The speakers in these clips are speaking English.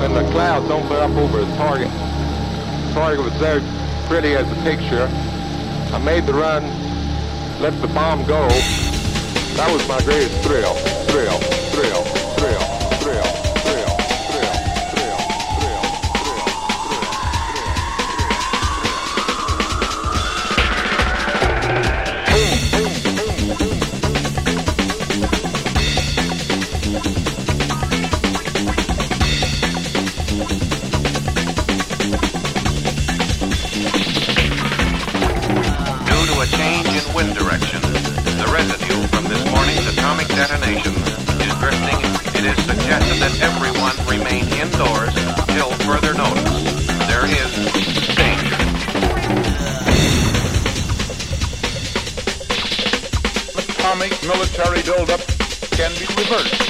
and the clouds don't opened up over the target. The target was there pretty as a picture. I made the run, let the bomb go. That was my greatest thrill, thrill, thrill, change in wind direction, the residue from this morning's atomic detonation is drifting. It is suggested that everyone remain indoors till further notice. There is danger. atomic military buildup can be reversed.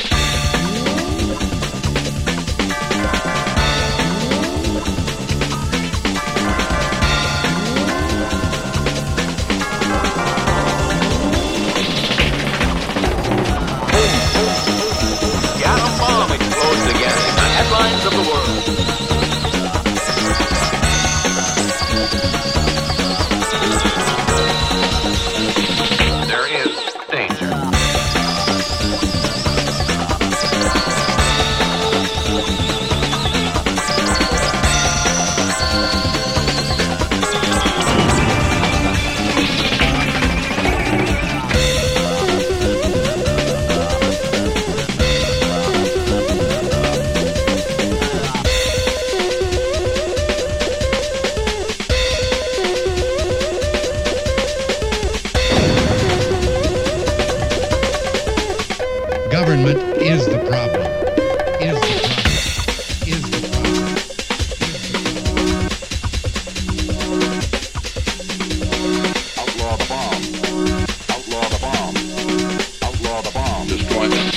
Government is the problem. Is the problem. Is the problem. Outlaw the bomb. Outlaw the bomb. Outlaw the bomb. Destroyment.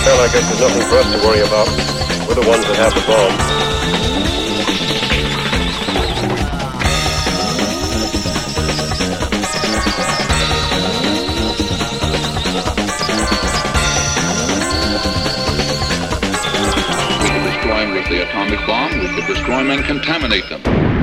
Well, I guess there's nothing for us to worry about. We're the ones that have the bomb. The atomic bomb. We could destroy them and contaminate them.